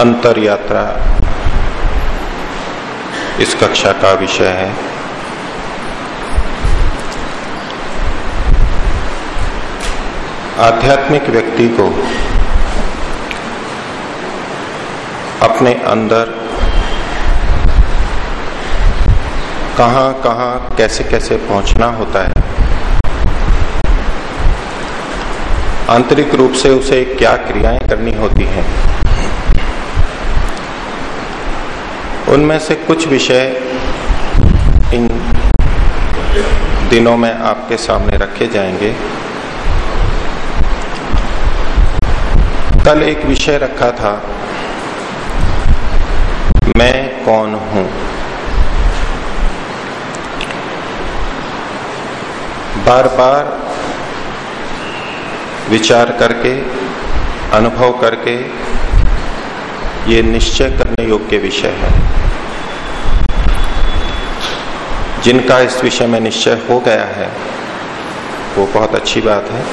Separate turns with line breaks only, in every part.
अंतर यात्रा इस कक्षा का विषय है। आध्यात्मिक व्यक्ति को अपने अंदर कहाँ कहाँ कैसे कैसे पहुँचना होता है। आंतरिक रूप से उसे क्या क्रियाएँ करनी होती हैं। उनमें से कुछ विषय इन दिनों में आपके सामने रखे जाएँगे। कल एक विषय रखा था, मैं कौन हूँ? बार बार विचार करके, अनुभव करके, ये निश्चय करने योग्य विषय है। जिनका इस विषय में निश्चय हो गया है, वो बहुत अच्छी बात है।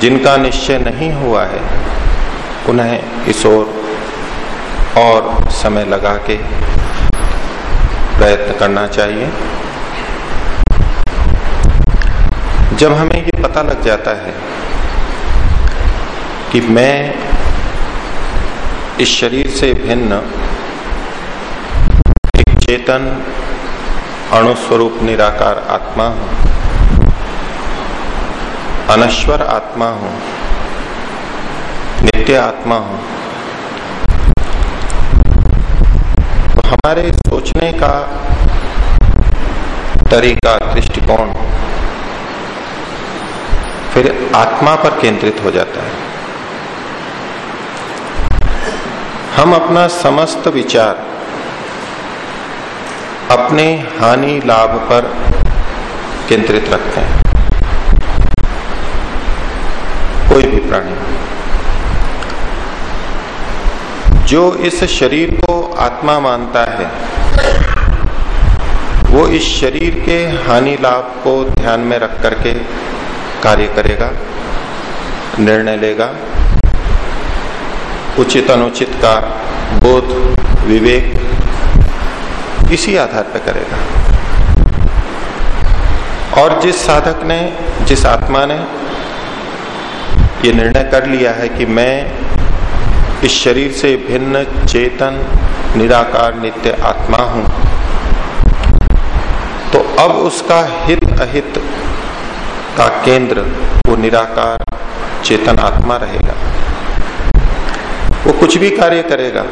जिनका निश्चय नहीं हुआ है, उन्हें इस ओर और समय लगा के प्रयत्न करना चाहिए। जब हमें ये पता लग जाता है कि मैं इस शरीर से भिन्न चेतन अणुस्वरूप निराकार आत्मा हूँ। अनश्वर आत्मा हूँ। नित्य आत्मा हूँ। तो हमारे सोचने का तरीका, दृष्टिकोण फिर आत्मा पर केंद्रित हो जाता है। हम अपना समस्त विचार अपने हानि लाभ पर केंद्रित रखते हैं। कोई भी प्राणी। जो इस शरीर को आत्मा मानता है, वो इस शरीर के हानि लाभ को ध्यान में रख करके कार्य करेगा, निर्णय लेगा। उचित अनुचित का बोध, विवेक इसी आधार पर करेगा। और जिस साधक ने, जिस आत्मा ने ये निर्णय कर लिया है कि मैं इस शरीर से भिन्न, चेतन, निराकार, नित्य आत्मा हूँ तो अब उसका हित अहित का केंद्र, वो निराकार, चेतन आत्मा रहेगा। वो कुछ भी कार्य करेगा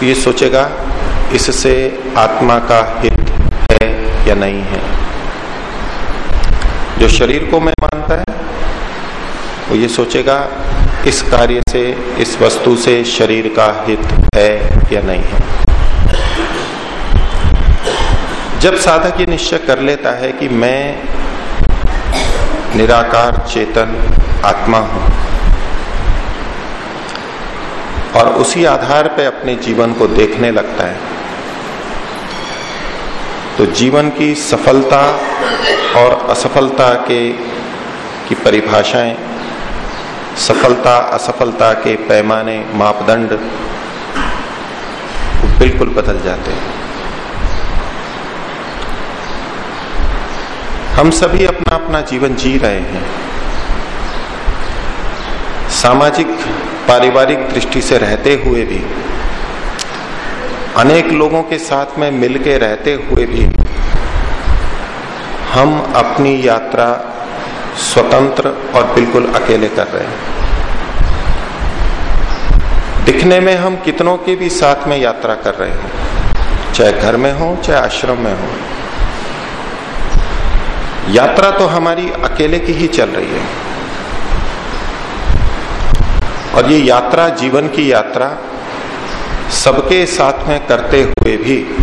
तो ये सोचेगा इससे आत्मा का हित है या नहीं है? जो शरीर को मैं मानता है, वो ये सोचेगा, इस कार्य से, इस वस्तु से शरीर का हित है या नहीं है? जब साधक ये निश्चय कर लेता है कि मैं निराकार, चेतन आत्मा हूँ, और उसी आधार पर अपने जीवन को देखने लगता है तो जीवन की सफलता और असफलता के, की परिभाषाएँ, सफलता, असफलता के पैमाने, मापदंड बिल्कुल बदल जाते हैं। हम सभी अपना अपना जीवन जी रहे हैं। सामाजिक, पारिवारिक दृष्टि से रहते हुए भी अनेक लोगों के साथ में मिलके रहते हुए भी हम अपनी यात्रा स्वतंत्र और बिल्कुल अकेले कर रहे हैं। दिखने में हम कितनों के भी साथ में यात्रा कर रहे हैं, चाहे घर में हो, चाहे आश्रम में हो। यात्रा तो हमारी अकेले की ही चल रही है। और ये यात्रा, जीवन की यात्रा सबके साथ में करते हुए भी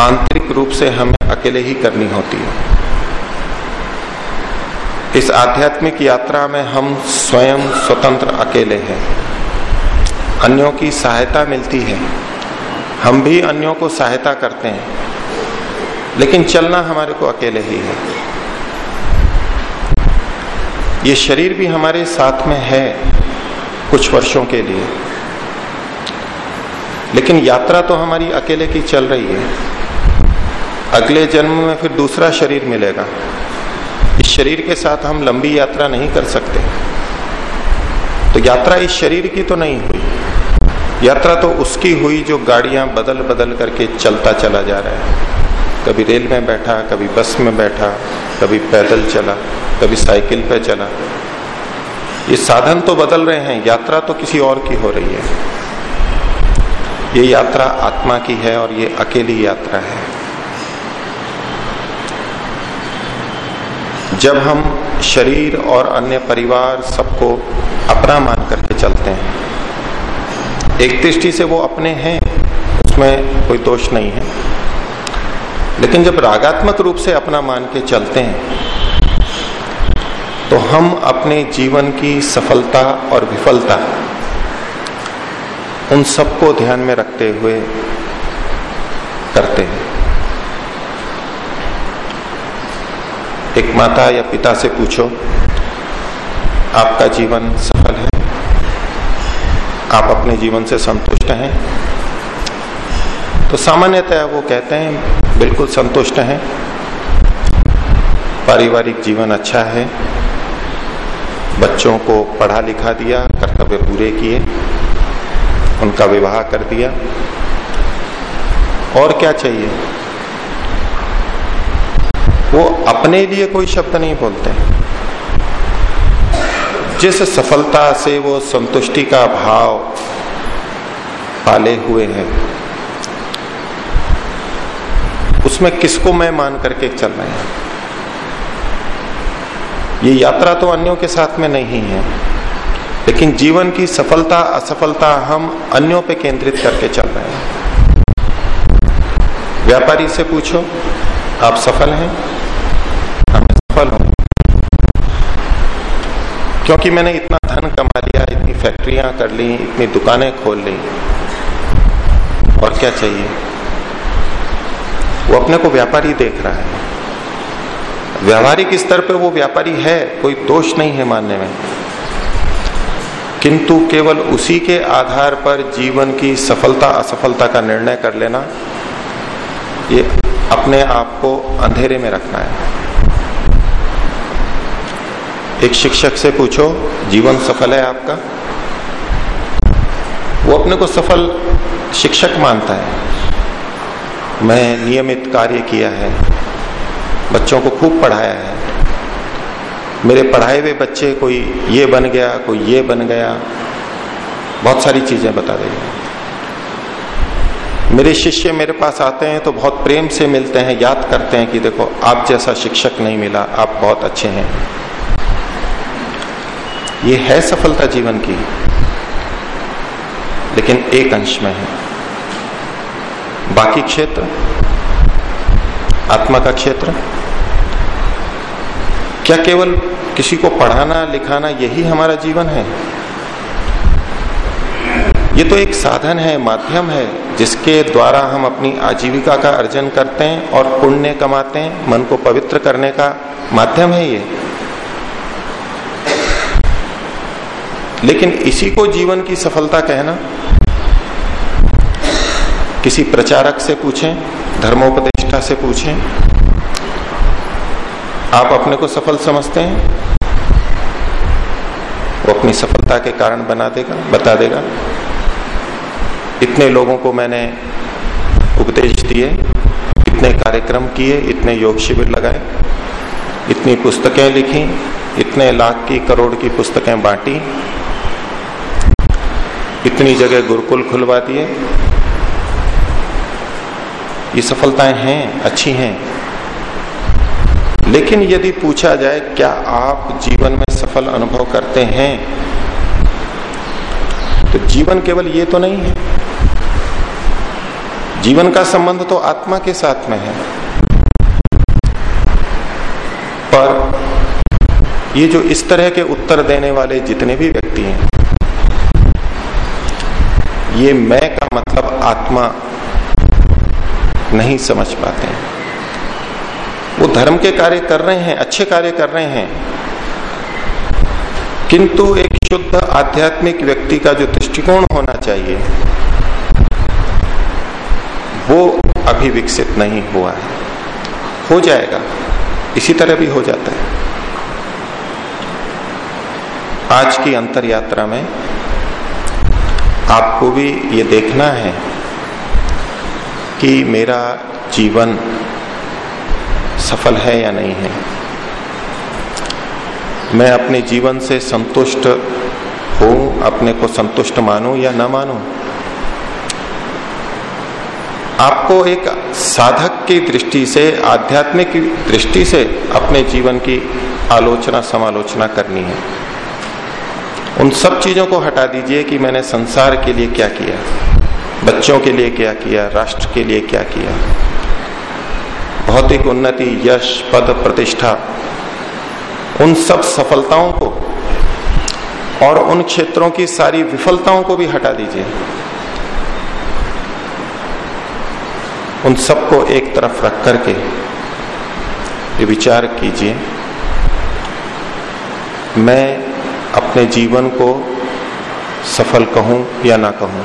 आंतरिक रूप से हमें अकेले ही करनी होती है। इस आध्यात्मिक यात्रा में हम स्वयं स्वतंत्र अकेले हैं। अन्यों की सहायता मिलती है। हम भी अन्यों को सहायता करते हैं। लेकिन चलना हमारे को अकेले ही है। ये शरीर भी हमारे साथ में है कुछ वर्षों के लिए। लेकिन यात्रा तो हमारी अकेले की चल रही है। अगले जन्म में फिर दूसरा शरीर मिलेगा। इस शरीर के साथ हम लंबी यात्रा नहीं कर सकते। तो यात्रा इस शरीर की तो नहीं हुई। यात्रा तो उसकी हुई जो गाड़ियाँ बदल बदल करके चलता चला जा रहा है। कभी रेल में बैठा, कभी बस में बैठा, कभी पैदल चला, कभी साइकिल पे चला। ये साधन तो बदल रहे हैं, यात्रा तो किसी और की हो रही है। ये यात्रा आत्मा की है और ये अकेली यात्रा है। जब हम शरीर और अन्य परिवार सबको अपना मान करके चलते हैं, एक दृष्टि से वो अपने हैं, उसमें कोई दोष नहीं है। लेकिन जब रागात्मक रूप से अपना मान के चलते हैं तो हम अपने जीवन की सफलता और विफलता उन सबको ध्यान में रखते हुए करते हैं। एक माता या पिता से पूछो, आपका जीवन सफल है? आप अपने जीवन से संतुष्ट हैं? तो सामान्यतः वो कहते हैं, बिल्कुल संतुष्ट हैं। पारिवारिक जीवन अच्छा है। बच्चों को पढ़ा लिखा दिया, कर्तव्य पूरे किए। उनका विवाह कर दिया। और क्या चाहिए? वो अपने लिए कोई शब्द नहीं बोलते। जिस सफलता से वो संतुष्टि का भाव पाले हुए हैं, उसमें किसको मैं मान करके चल रहे हैं? ये यात्रा तो अन्यों के साथ में नहीं है। लेकिन जीवन की सफलता, असफलता हम अन्यों पे केंद्रित करके चल रहे हैं। व्यापारी से पूछो, आप सफल हैं? हम सफल हूँ क्योंकि मैंने इतना धन कमा लिया, इतनी फैक्ट्रियाँ कर ली, इतनी दुकानें खोल ली, और क्या चाहिए? वो अपने को व्यापारी देख रहा है। व्यावहारिक स्तर पे वो व्यापारी है, कोई दोष नहीं है मानने में। किंतु केवल उसी के आधार पर जीवन की सफलता, असफलता का निर्णय कर लेना, ये अपने आप को अंधेरे में रखना है। एक शिक्षक से पूछो, जीवन सफल है आपका? वो अपने को सफल शिक्षक मानता है। मैं नियमित कार्य किया है, बच्चों को खूब पढ़ाया है मेरे पढ़ाए हुए बच्चे कोई ये बन गया, कोई ये बन गया। बहुत सारी चीज़ें बता देगा मेरे शिष्य मेरे पास आते हैं तो बहुत प्रेम से मिलते हैं, याद करते हैं कि देखो, आप जैसा शिक्षक नहीं मिला, आप बहुत अच्छे हैं। ये है सफलता जीवन की, लेकिन एक अंश में है। बाकी क्षेत्र, आत्मा का क्षेत्र, क्या केवल किसी को पढ़ाना, लिखाना, यही हमारा जीवन है। ये तो एक साधन है, माध्यम है, जिसके द्वारा हम अपनी आजीविका का अर्जन करते हैं और पुण्य कमाते हैं, मन को पवित्र करने का माध्यम है ये। लेकिन इसी को जीवन की सफलता कहना, किसी प्रचारक से पूछें, धर्मोपदेष्टा से पूछें आप अपने को सफल समझते हैं? वो अपनी सफलता के कारण बना देगा, बता देगा। इतने लोगों को मैंने उपदेश दिए, इतने कार्यक्रम किए, इतने योग शिविर लगाए, इतनी पुस्तकें लिखी, इतने लाख की, करोड़ की पुस्तकें बांटी, इतनी जगह गुरुकुल खुलवा दिए। ये सफलताएँ हैं, अच्छी हैं। लेकिन यदि पूछा जाए, क्या आप जीवन में सफल अनुभव करते हैं? तो जीवन केवल ये तो नहीं है। जीवन का संबंध तो आत्मा के साथ में है। पर ये जो इस तरह के उत्तर देने वाले जितने भी व्यक्ति हैं, ये मैं का मतलब आत्मा नहीं समझ पाते हैं। वो धर्म के कार्य कर रहे हैं, अच्छे कार्य कर रहे हैं। किंतु एक शुद्ध आध्यात्मिक व्यक्ति का जो दृष्टिकोण होना चाहिए, वो अभी विकसित नहीं हुआ है। हो जाएगा, इसी तरह भी हो जाता है। आज की अंतर यात्रा में आपको भी ये देखना है कि मेरा जीवन सफल है या नहीं है। मैं अपने जीवन से संतुष्ट हूँ, अपने को संतुष्ट मानूं या न मानूं? आपको एक साधक की दृष्टि से, आध्यात्मिक दृष्टि से अपने जीवन की आलोचना समालोचना करनी है। उन सब चीज़ों को हटा दीजिए कि मैंने संसार के लिए क्या किया, बच्चों के लिए क्या किया, राष्ट्र के लिए क्या किया। भौतिक उन्नति, यश, पद प्रतिष्ठा, उन सब सफलताओं को और उन क्षेत्रों की सारी विफलताओं को भी हटा दीजिए। उन सबको एक तरफ़ रख करके ये विचार कीजिए, मैं अपने जीवन को सफल कहूँ या ना कहूँ?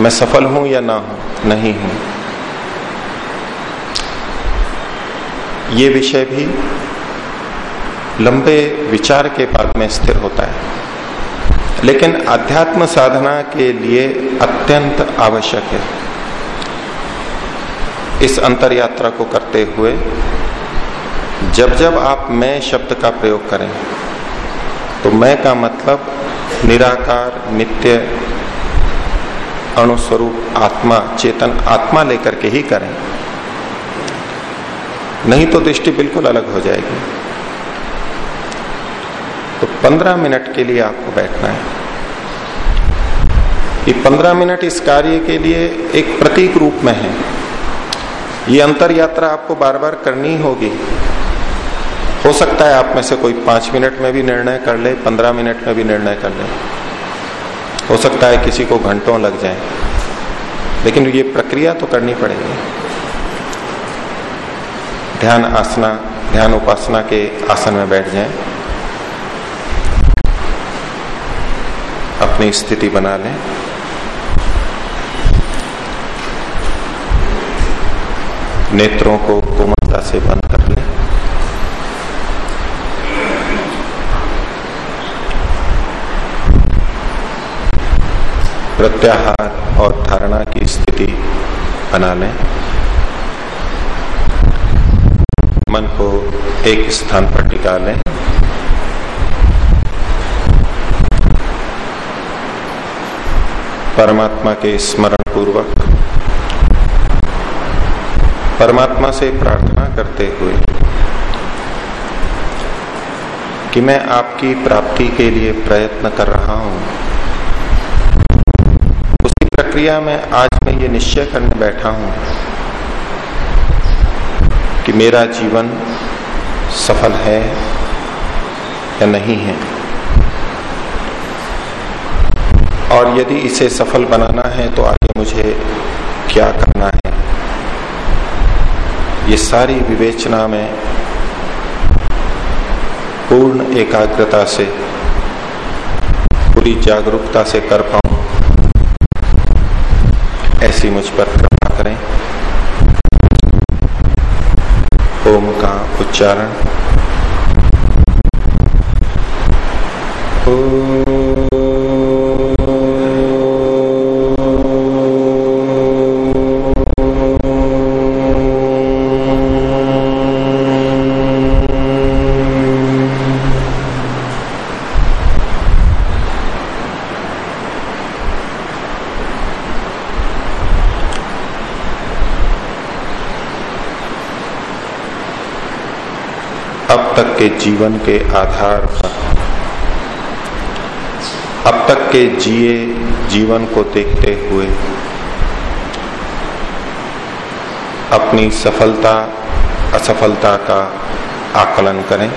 मैं सफल हूँ या ना हूँ? नहीं हूँ। ये विषय भी लंबे विचार के बाद में स्थिर होता है। लेकिन अध्यात्म साधना के लिए अत्यंत आवश्यक है। इस अंतर यात्रा को करते हुए जब जब आप मैं शब्द का प्रयोग करें तो मैं का मतलब निराकार, नित्य, अणुस्वरूप, आत्मा, चेतन, आत्मा लेकर के ही करें। नहीं तो दृष्टि बिल्कुल अलग हो जाएगी। तो पंद्रह मिनट के लिए आपको बैठना है। ये पंद्रह मिनट इस कार्य के लिए एक प्रतीक रूप में है। ये अंतर यात्रा आपको बार बार करनी होगी। हो सकता है आप में से कोई पाँच मिनट में भी निर्णय कर ले, पंद्रह मिनट में भी निर्णय कर ले। हो सकता है किसी को घंटों लग जाए। लेकिन ये प्रक्रिया तो करनी पड़ेगी। ध्यान आसना, ध्यान उपासना के आसन में बैठ जाएँ। अपनी स्थिति बना लें। नेत्रों को कोमलता से बंद कर लें। प्रत्याहार और धारणा की स्थिति बना लें। मन को एक स्थान पर टिका लें। परमात्मा के स्मरण पूर्वक, परमात्मा से प्रार्थना करते हुए कि मैं आपकी प्राप्ति के लिए प्रयत्न कर रहा हूँ। उसी प्रक्रिया में आज मैं ये निश्चय करने बैठा हूँ कि मेरा जीवन सफल है या नहीं है। और यदि इसे सफल बनाना है तो आगे मुझे क्या करना है? ये सारी विवेचना में पूर्ण एकाग्रता से, पूरी जागरूकता से कर पाऊँ, ऐसी मुझ पर कृपा करें ओम का उच्चारण अब तक के जीवन के आधार पर। अब तक के जिए जीवन को देखते हुए अपनी सफलता, असफलता का आकलन करें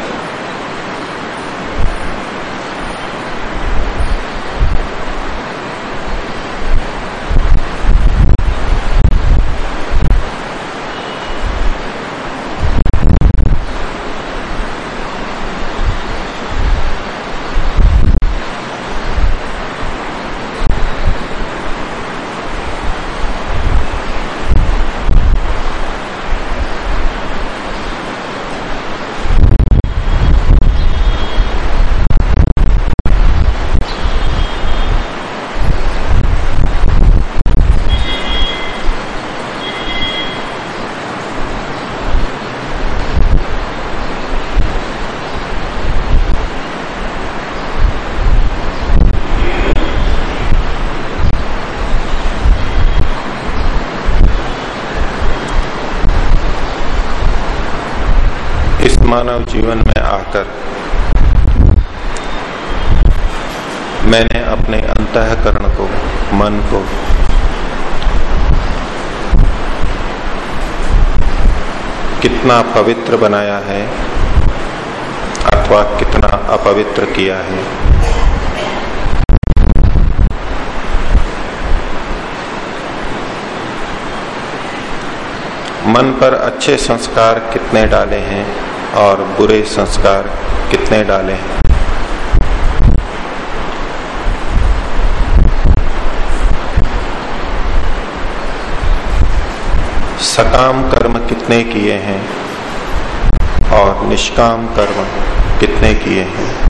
इस मानव जीवन में आकर मैंने अपने अंतकरण को, मन को, कितना पवित्र बनाया है अथवा कितना अपवित्र किया है। मन पर अच्छे संस्कार कितने डाले हैं? और बुरे संस्कार कितने डाले? सकाम कर्म कितने किए हैं और निष्काम कर्म कितने किए हैं?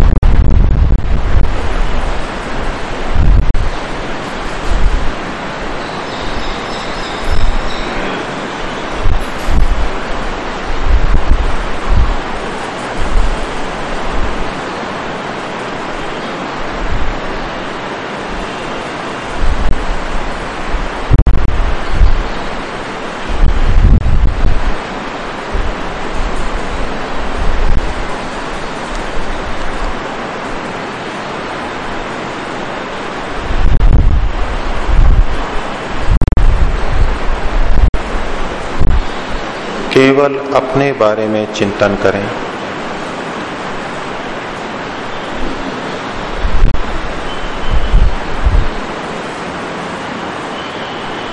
केवल अपने बारे में चिंतन करें।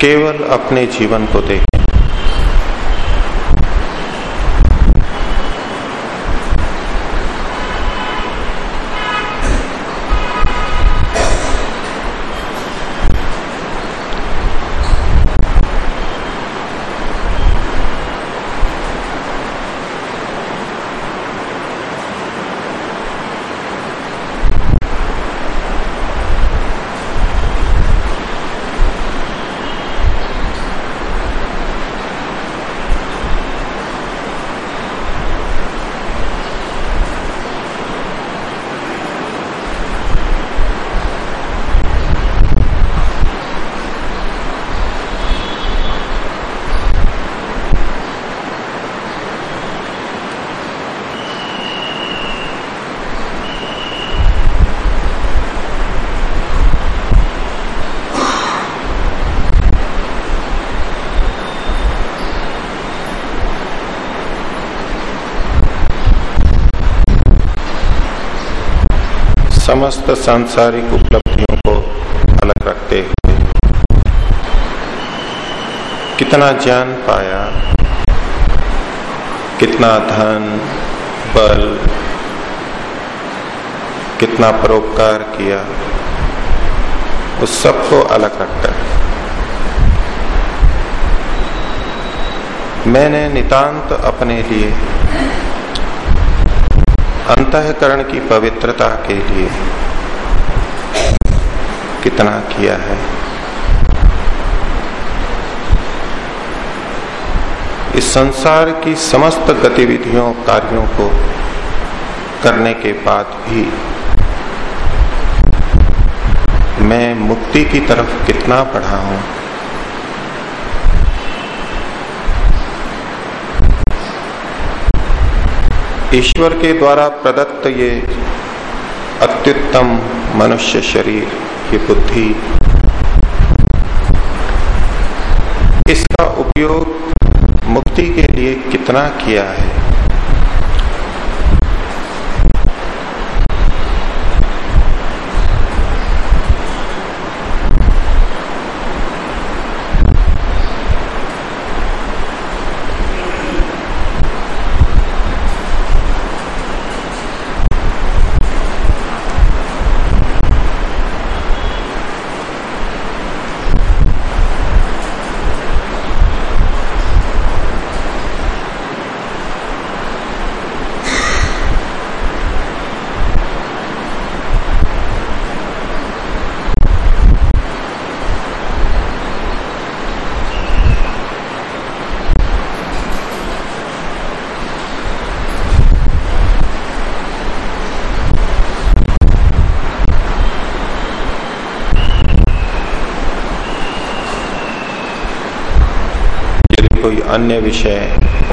केवल अपने जीवन को देखें। समस्त सांसारिक उपलब्धियों को अलग रखते हुए कितना ज्ञान पाया, कितना धन, बल, कितना परोपकार किया, उस सबको अलग रखता है। मैंने नितांत अपने लिए अंतकरण की पवित्रता के लिए कितना किया है? इस संसार की समस्त गतिविधियों, कार्यों को करने के बाद भी मैं मुक्ति की तरफ़ कितना बढ़ा हूँ? ईश्वर के द्वारा प्रदत्त ये अत्युत्तम मनुष्य शरीर ये बुद्धि। इसका उपयोग मुक्ति के लिए कितना किया है? कोई अन्य विषय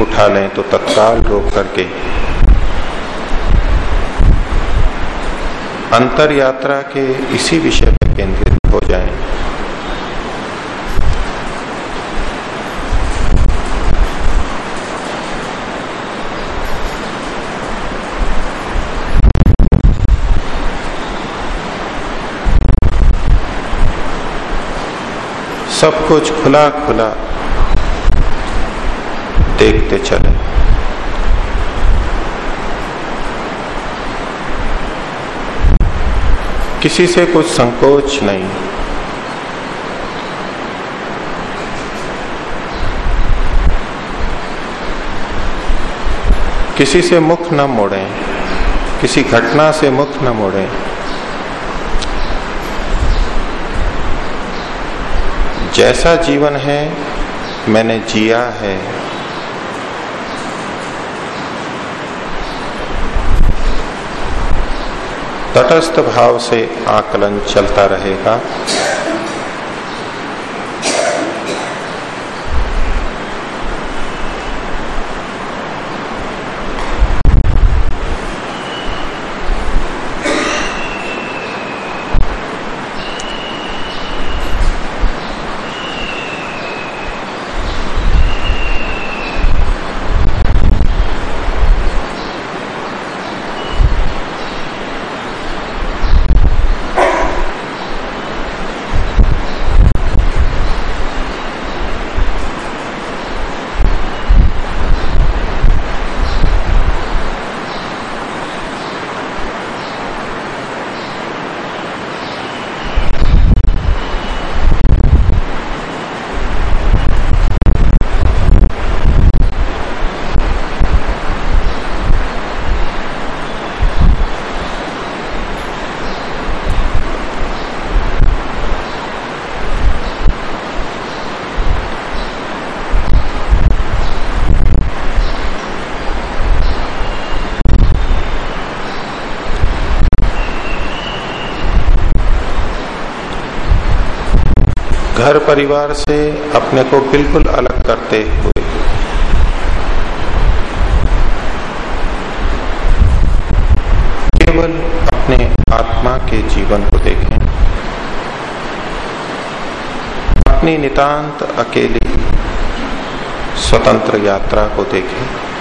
उठा लें तो तत्काल रोक करके। अंतर यात्रा के इसी विषय पर केंद्रित हो जाएँ। सब कुछ खुला खुला देखते चले किसी से कुछ संकोच नहीं। किसी से मुख न मोड़ें। किसी घटना से मुख न मोड़ें। जैसा जीवन है, मैंने जिया है। तटस्थ भाव से आकलन चलता रहेगा। घर परिवार से अपने को बिल्कुल अलग करते हुए। केवल अपने आत्मा के जीवन को देखें। अपनी नितांत अकेली स्वतंत्र यात्रा को देखें।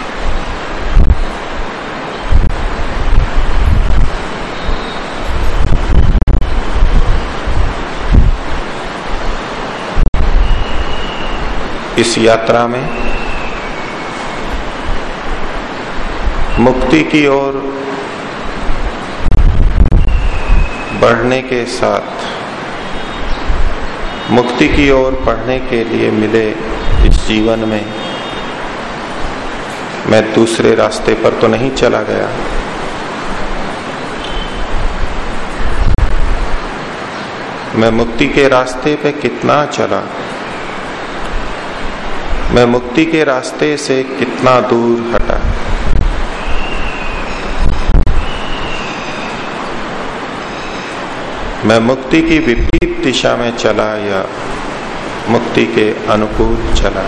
इस यात्रा में मुक्ति की ओर बढ़ने के साथ, मुक्ति की ओर पढ़ने के लिए मिले इस जीवन में, मैं दूसरे रास्ते पर तो नहीं चला गया। मैं मुक्ति के रास्ते पे कितना चला? मैं मुक्ति के रास्ते से कितना दूर हटा। मैं मुक्ति की विपरीत दिशा में चला या मुक्ति के अनुकूल चला।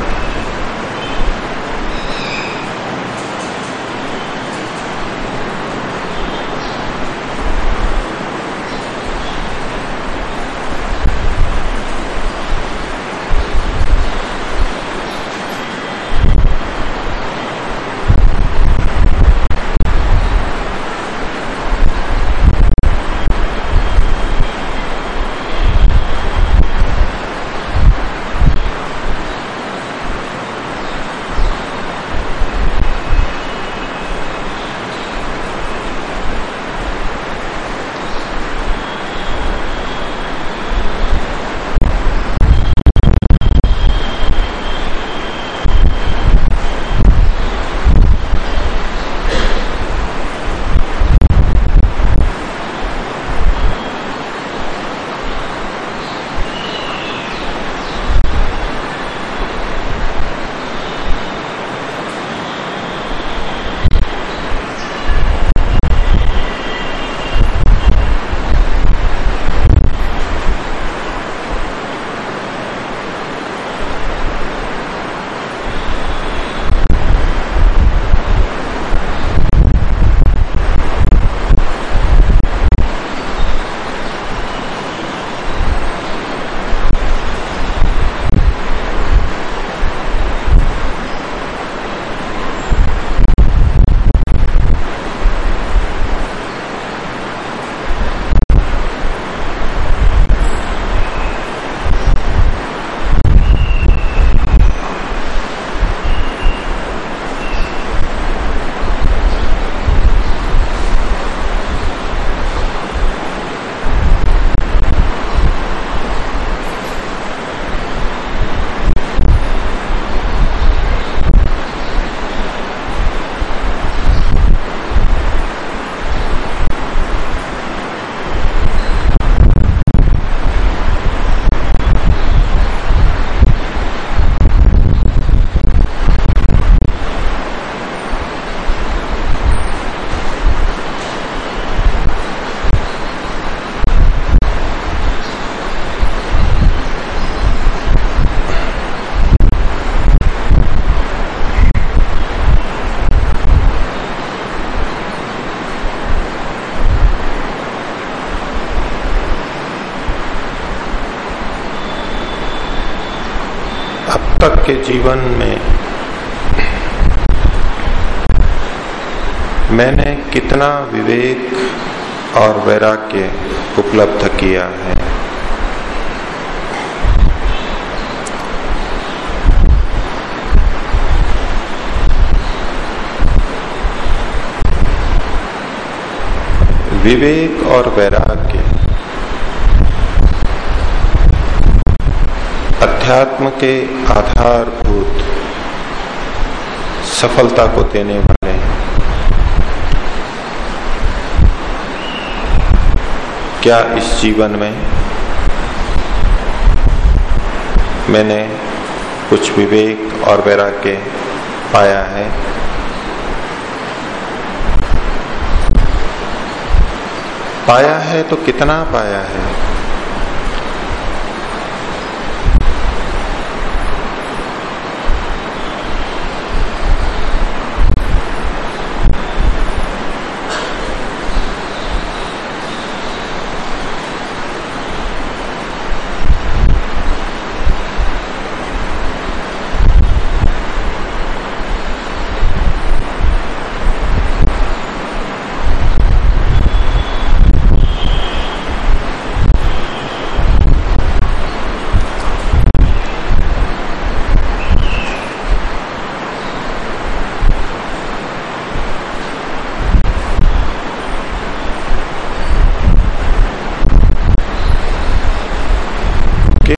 तक के जीवन में मैंने कितना विवेक और वैराग्य उपलब्ध किया है। विवेक और वैराग्य अध्यात्म के आधारभूत सफलता को देने वाले क्या इस जीवन में मैंने कुछ विवेक और वैराग्य पाया है? पाया है तो कितना पाया है?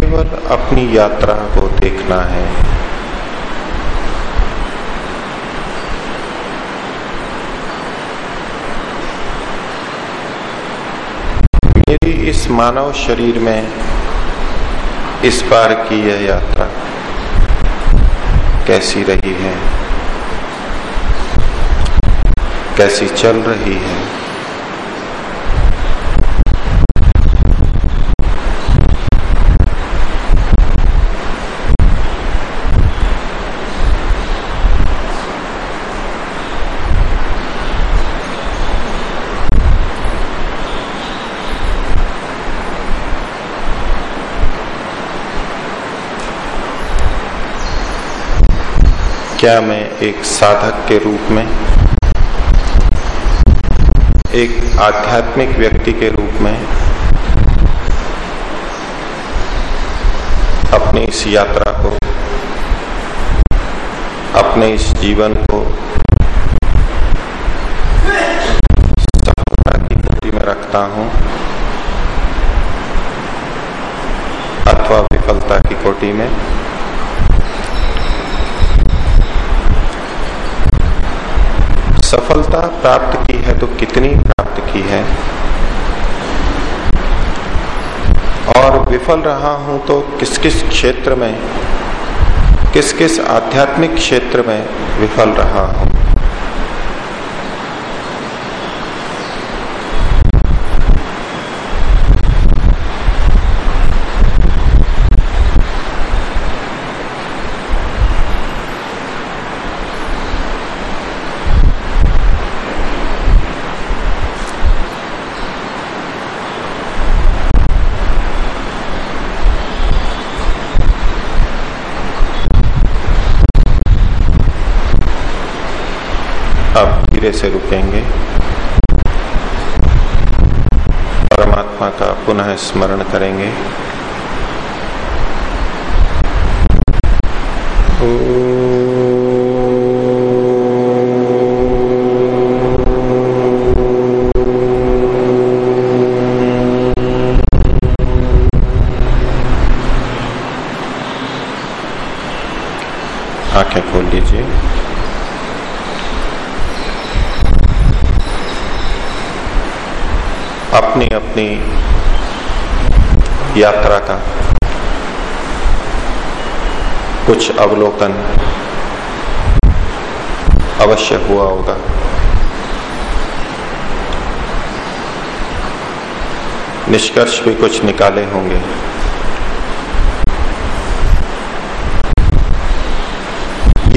केवल अपनी यात्रा को देखना है। मेरी इस मानव शरीर में इस बार की यह यात्रा कैसी रही है? कैसी चल रही है? क्या मैं एक साधक के रूप में, एक आध्यात्मिक व्यक्ति के रूप में अपनी इस यात्रा को, अपने इस जीवन को सफलता की कोटि में रखता हूँ, अथवा विफलता की कोटि में। सफलता प्राप्त की है तो कितनी प्राप्त की है? और विफल रहा हूँ तो किस किस क्षेत्र में? किस किस आध्यात्मिक क्षेत्र में विफल रहा हूँ अब धीरे से रुकेंगे। परमात्मा का पुनः स्मरण करेंगे। आँखें खोल लीजिए। अपनी अपनी यात्रा का कुछ अवलोकन अवश्य हुआ होगा। निष्कर्ष भी कुछ निकाले होंगे।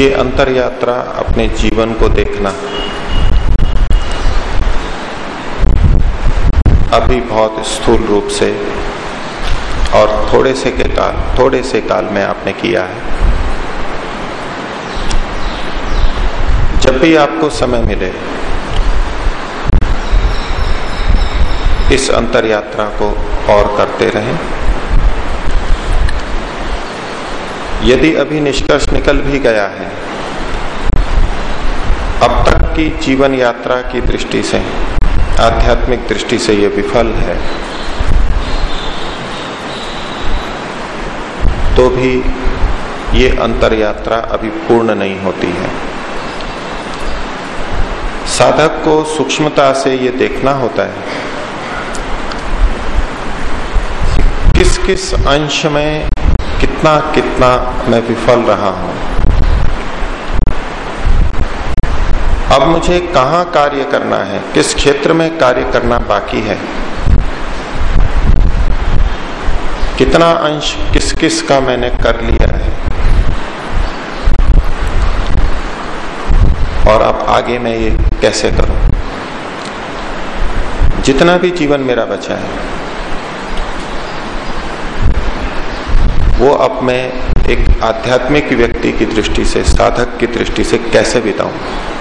ये अंतर यात्रा अपने जीवन को देखना अभी बहुत स्थूल रूप से और थोड़े से के काल, थोड़े से काल में आपने किया है। जब भी आपको समय मिले, इस अंतर यात्रा को और करते रहें। यदि अभी निष्कर्ष निकल भी गया है, अब तक की जीवन यात्रा की दृष्टि से आध्यात्मिक दृष्टि से यह विफल है। तो भी ये अंतर यात्रा अभी पूर्ण नहीं होती है। साधक को सूक्ष्मता से ये देखना होता है। किस किस अंश में कितना कितना मैं विफल रहा हूँ। अब मुझे कहा कार्य करना है? किस क्षेत्र में कार्य करना बाकी है? कितना अंश किस किस का मैंने कर लिया है? और अब आगे मैं ये कैसे करूँ? जितना भी जीवन मेरा बचा है, वो अब मैं एक आध्यात्मिक व्यक्ति की दृष्टि से, साधक की दृष्टि से कैसे बिताऊं?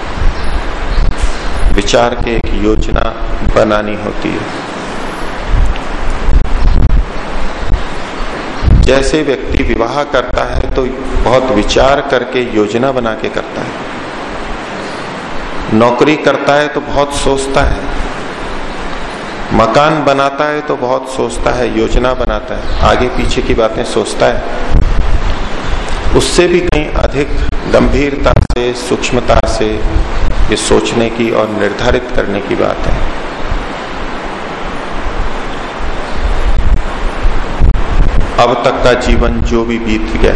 विचार के एक योजना बनानी होती है। जैसे व्यक्ति विवाह करता है तो बहुत विचार करके योजना बना के करता है। नौकरी करता है तो बहुत सोचता है। मकान बनाता है तो बहुत सोचता है, योजना बनाता है। आगे पीछे की बातें सोचता है। उससे भी कहीं अधिक गंभीरता से, सूक्ष्मता से ये सोचने की और निर्धारित करने की बात है। अब तक का जीवन जो भी बीत गया,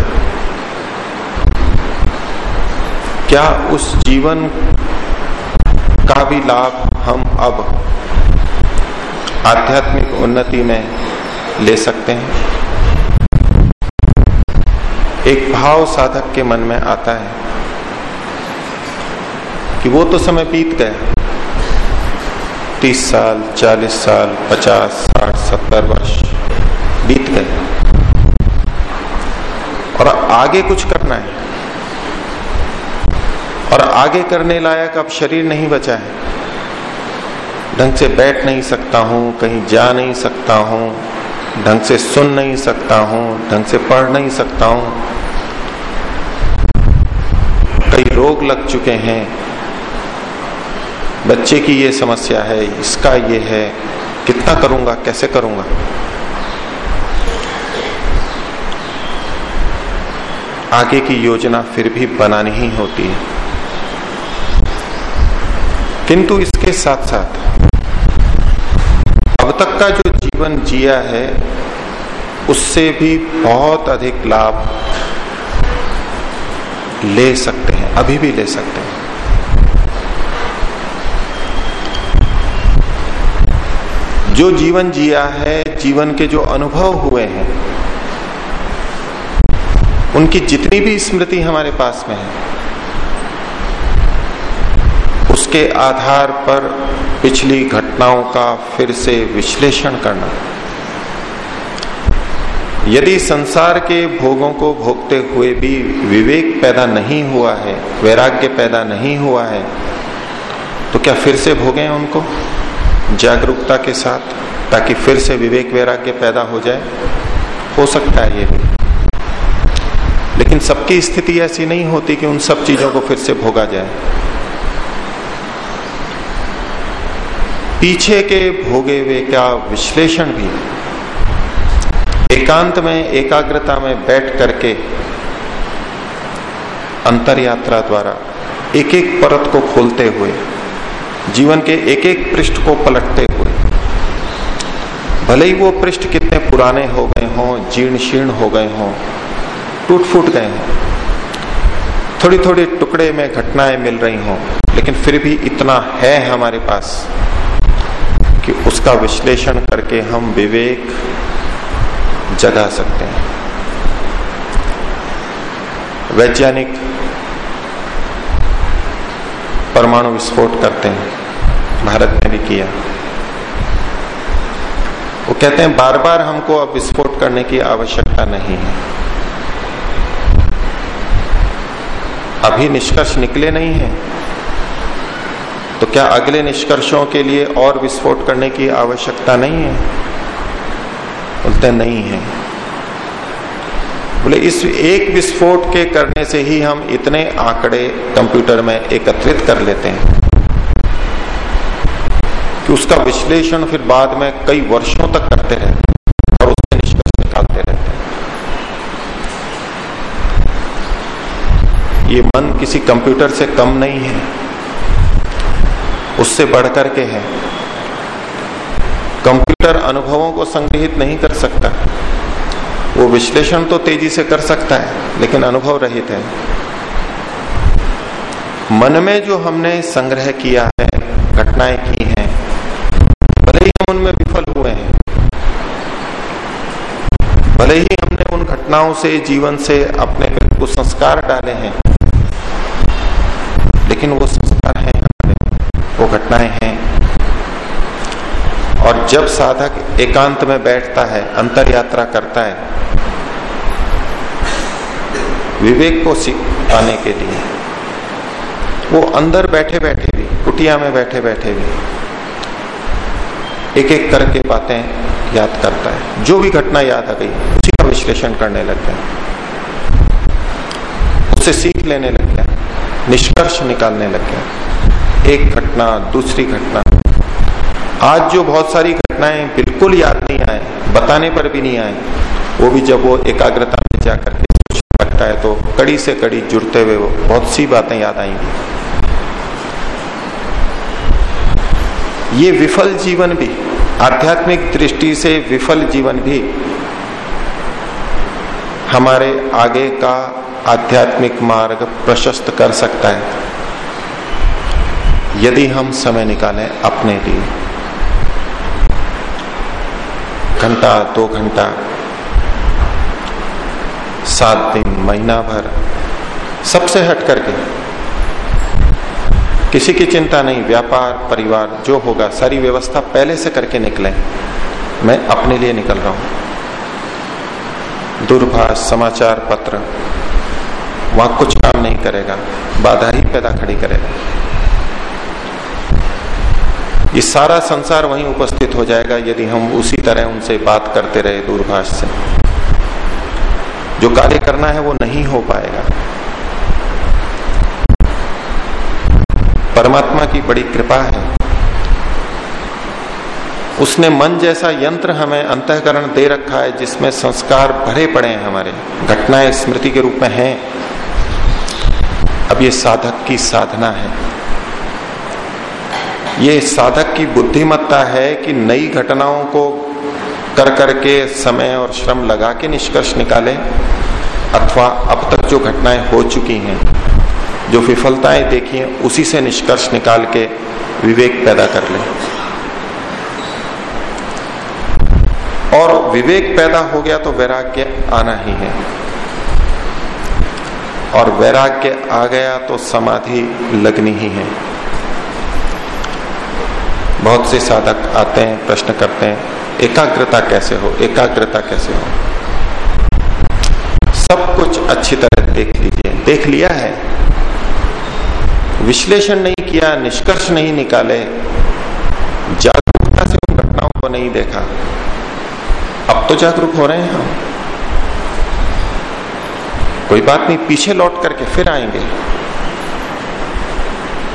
क्या उस जीवन का भी लाभ हम अब आध्यात्मिक उन्नति में ले सकते हैं? एक भाव साधक के मन में आता है कि वो तो समय बीत गया। तीस साल, चालीस साल, पचास, साठ, सत्तर वर्ष बीत गए। और आगे कुछ करना है। और आगे करने लायक अब शरीर नहीं बचा है। ढंग से बैठ नहीं सकता हूँ, कहीं जा नहीं सकता हूँ, ढंग से सुन नहीं सकता हूँ, ढंग से पढ़ नहीं सकता हूँ। कई रोग लग चुके हैं बच्चे की ये समस्या है, इसका ये है, कितना करूँगा, कैसे करूँगा? आगे की योजना फिर भी बनानी ही होती। है किंतु इसके साथ साथ अब तक का जो जीवन जिया है, उससे भी बहुत अधिक लाभ ले सकते हैं, अभी भी ले सकते हैं। जो जीवन जिया है, जीवन के जो अनुभव हुए हैं, उनकी जितनी भी स्मृति हमारे पास में है, उसके आधार पर पिछली घटनाओं का फिर से विश्लेषण करना। यदि संसार के भोगों को भोगते हुए भी विवेक पैदा नहीं हुआ है, वैराग्य पैदा नहीं हुआ है तो क्या फिर से भोगे उनको? जागरूकता के साथ, ताकि फिर से विवेक वैराग्य पैदा हो जाए। हो सकता है ये भी। लेकिन सबकी स्थिति ऐसी नहीं होती कि उन सब चीज़ों को फिर से भोगा जाए। पीछे के भोगे हुए का विश्लेषण भी, एकांत में, एकाग्रता में बैठ करके अंतर यात्रा द्वारा एक एक परत को खोलते हुए जीवन के एक एक पृष्ठ को पलटते हुए। भले ही वो पृष्ठ कितने पुराने हो गए हों जीर्ण शीर्ण हो गए हों टूट फूट गए हों थोड़ी थोड़ी टुकड़े में घटनाएँ मिल रही हों, लेकिन फिर भी इतना है हमारे पास कि उसका विश्लेषण करके हम विवेक जगा सकते हैं। वैज्ञानिक परमाणु विस्फोट करते हैं। भारत ने भी किया। वो कहते हैं बार बार हमको अब विस्फोट करने की आवश्यकता नहीं है। अभी निष्कर्ष निकले नहीं है। तो क्या अगले निष्कर्षों के लिए और विस्फोट करने की आवश्यकता नहीं है? बोलते, नहीं है। बोले, इस एक विस्फोट के करने से ही हम इतने आंकड़े कंप्यूटर में एकत्रित कर लेते हैं। कि उसका विश्लेषण फिर बाद में कई वर्षों तक करते रहते और उसके निष्कर्ष निकालते रहते हैं। ये मन किसी कंप्यूटर से कम नहीं है, उससे बढ़कर के है। कंप्यूटर अनुभवों को संग्रहित नहीं कर सकता। वो विश्लेषण तो तेज़ी से कर सकता है, लेकिन अनुभव रहित है। मन में जो हमने संग्रह किया है घटनाएँ की हैं, भले ही हम उनमें विफल हुए हैं, भले ही हमने उन घटनाओं से, जीवन से अपने कुछ संस्कार डाले हैं लेकिन वो संस्कार हैं वो घटनाएँ हैं और जब साधक एकांत में बैठता है अंतर यात्रा करता है, विवेक को पाने के लिए, वो अंदर बैठे बैठे भी, कुटिया में बैठे बैठे भी एक एक करके बातें याद करता है। जो भी घटना याद आ गई, उसी का विश्लेषण करने लग गया उससे सीख लेने लग गया निष्कर्ष निकालने लग गया एक घटना, दूसरी घटना आज जो बहुत सारी घटनाएँ बिल्कुल याद नहीं आए, बताने पर भी नहीं आए, वो भी जब वो एकाग्रता में जाकर के लगता है तो कड़ी से कड़ी जुड़ते हुए वो बहुत सी बातें याद आएँगी। ये विफल जीवन भी, आध्यात्मिक दृष्टि से विफल जीवन भी हमारे आगे का आध्यात्मिक मार्ग प्रशस्त कर सकता है, यदि हम समय निकालें अपने लिए। घंटा, दो घंटा, सात दिन, महीना भर, सबसे हट करके। किसी की चिंता नहीं, व्यापार, परिवार, जो होगा, सारी व्यवस्था पहले से करके निकले। मैं अपने लिए निकल रहा हूँ। दूरभाष, समाचार पत्र, वहाँ कुछ काम नहीं करेगा, बाधा ही पैदा खड़ी करेगा। ये सारा संसार वहीं उपस्थित हो जाएगा यदि हम उसी तरह उनसे बात करते रहे दूरभाष से। जो कार्य करना है वो नहीं हो पाएगा। परमात्मा की बड़ी कृपा है। उसने मन जैसा यंत्र हमें अंतकरण दे रखा है जिसमें संस्कार भरे पड़े हैं हमारे। घटनाएँ स्मृति के रूप में हैं। अब ये साधक की साधना है। ये साधक की बुद्धिमत्ता है कि नई घटनाओं को कर करके समय और श्रम लगा के निष्कर्ष निकाले, अथवा अब तक जो घटनाएँ हो चुकी हैं, जो विफलताएँ देखी हैं, उसी से निष्कर्ष निकाल के विवेक पैदा कर ले। और विवेक पैदा हो गया तो वैराग्य आना ही है। और वैराग्य आ गया तो समाधि लगनी ही है। बहुत से साधक आते हैं, प्रश्न करते हैं, एकाग्रता कैसे हो, एकाग्रता कैसे हो? सब कुछ अच्छी तरह देख लीजिए। देख लिया है। विश्लेषण नहीं किया, निष्कर्ष नहीं निकाले। जागरूकता से उन घटनाओं को नहीं देखा। अब तो जागरूक हो रहे हैं हम। कोई बात नहीं, पीछे लौट करके फिर आएँगे।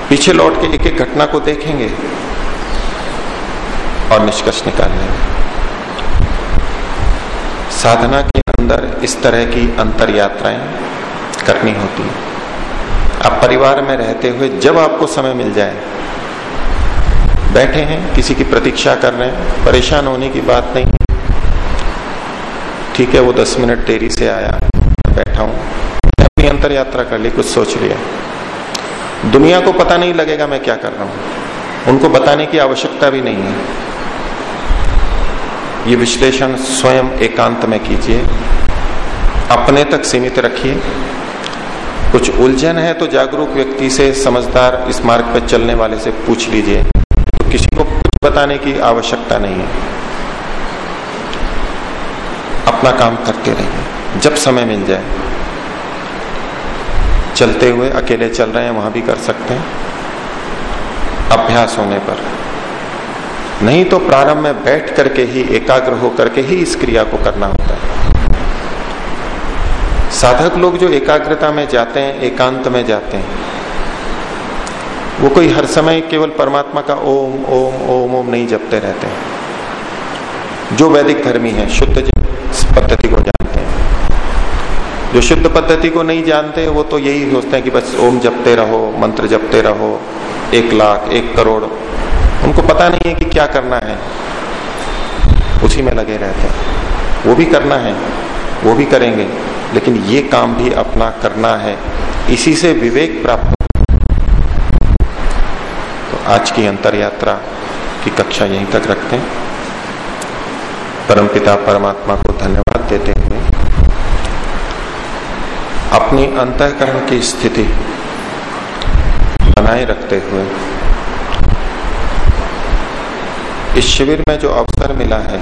पीछे लौट के एक एक घटना को देखेंगे। और निष्कर्ष निकाल लेंगे साधना के अंदर इस तरह की अंतर यात्राएँ करनी होती है। आप परिवार में रहते हुए जब आपको समय मिल जाए, बैठे हैं, किसी की प्रतीक्षा कर रहे हैं, परेशान होने की बात नहीं ठीक है, वो दस मिनट देरी से आया बैठा हूँ अपनी अंतर यात्रा कर ली, कुछ सोच लिया। दुनिया को पता नहीं लगेगा मैं क्या कर रहा हूँ। उनको बताने की आवश्यकता भी नहीं है। ये विश्लेषण स्वयं एकांत में कीजिए। अपने तक सीमित रखिए। कुछ उलझन है तो जागरूक व्यक्ति से समझदार इस मार्ग पर चलने वाले से पूछ लीजिए। तो किसी को कुछ बताने की आवश्यकता नहीं है। अपना काम करते रहिए। जब समय मिल जाए। चलते हुए अकेले चल रहे हैं, वहाँ भी कर सकते हैं। अभ्यास होने पर। नहीं तो प्रारंभ में बैठ करके ही एकाग्र होकर के ही इस क्रिया को करना होता है। साधक लोग जो एकाग्रता में जाते हैं, एकांत में जाते हैं, वो कोई हर समय केवल परमात्मा का ओम ओम ओम ओम नहीं जपते रहते हैं। जो वैदिक धर्मी है, शुद्ध पद्धति को जानते हैं। जो शुद्ध पद्धति को नहीं जानते, वो तो यही सोचते हैं कि बस ओम जपते रहो, मंत्र जपते रहो, एक लाख, एक करोड़ उनको पता नहीं है कि क्या करना है। उसी में लगे रहते हैं। वो भी करना है, वो भी करेंगे, लेकिन ये काम भी अपना करना है। इसी से विवेक प्राप्त तो आज की अंतर यात्रा की कक्षा यहीं तक रखते हैं। परमपिता परमात्मा को धन्यवाद देते हुए अपनी अंतकरण की स्थिति बनाए रखते हुए इस शिविर में जो अवसर मिला है,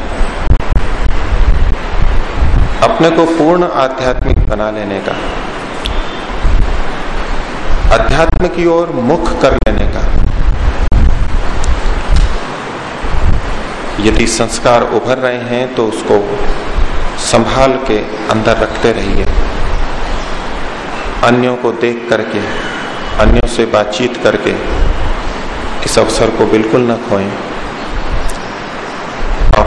अपने को पूर्ण आध्यात्मिक बना लेने का अध्यात्म की ओर मुख कर लेने का, यदि संस्कार उभर रहे हैं तो उसको संभाल के अंदर रखते रहिए। अन्यों को देख करके, अन्यों से बातचीत करके, इस अवसर को बिल्कुल न खोएँ।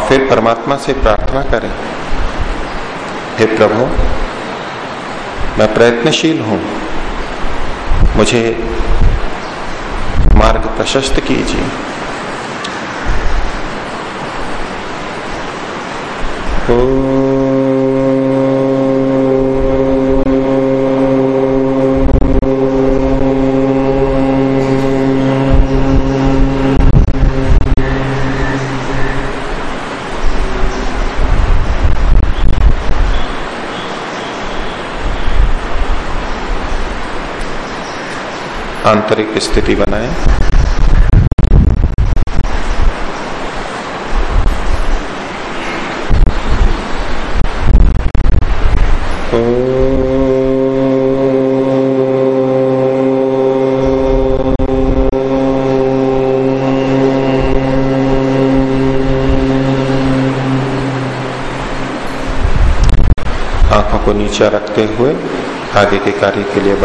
फिर परमात्मा से प्रार्थना करें। हे प्रभु मैं प्रयत्नशील हूँ। मुझे मार्ग प्रशस्त कीजिए। आंतरिक स्थिति बनाए। आँखों को नीचा रखते हुए आगे के कार्य के लिए